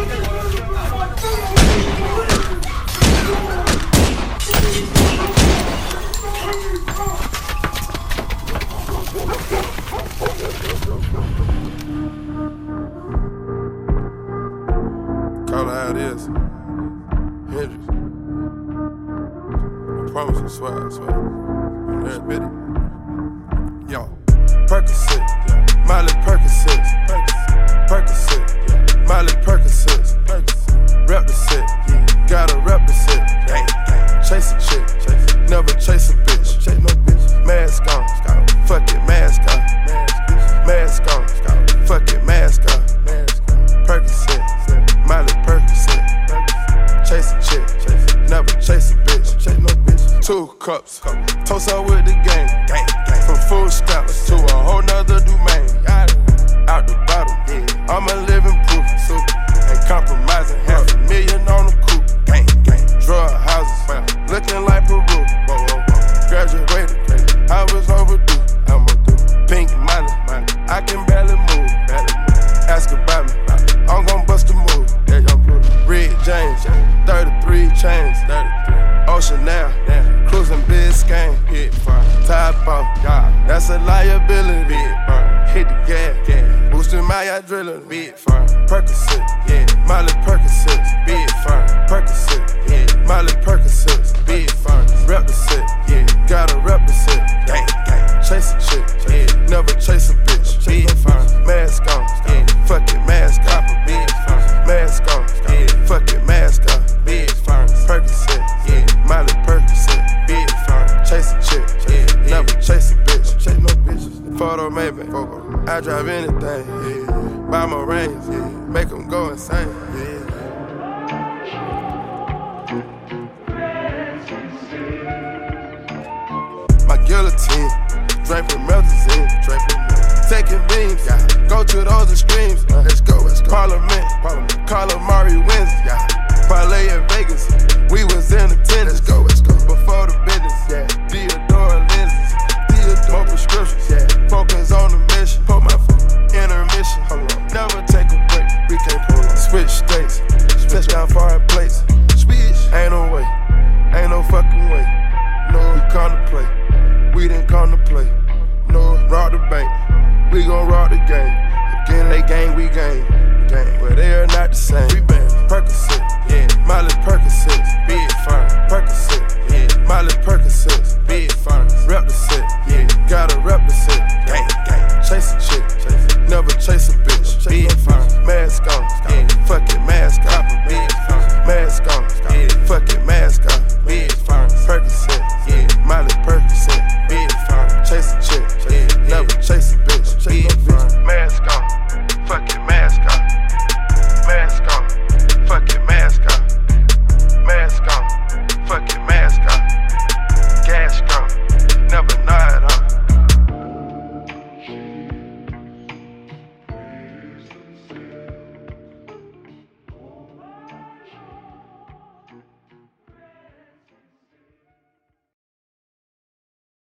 Call out how. Hendrix. I promise, I swear, I Yo, Percocet. Miley Percocet. cups. Toast up with the game. From full stop. Hit front, top off, God, that's a liability. Hit burn, hit the gas, yeah. boosting my adrenaline. Bit firm, Percocet, yeah, Molly Percocet. Big fire, Percocet, yeah, Molly Percocet. Big firm, represent, yeah, gotta represent. Gang, gang, chase a chick, yeah, never chase a bitch. anything. Yeah. Buy my rings, yeah. make them go insane. Yeah. guillotine. Drinking melazine, drinking Taking beams, yeah. go to those extremes. Uh, let's go, let's go. Parliament, Parliament. Calamari wins. Yeah.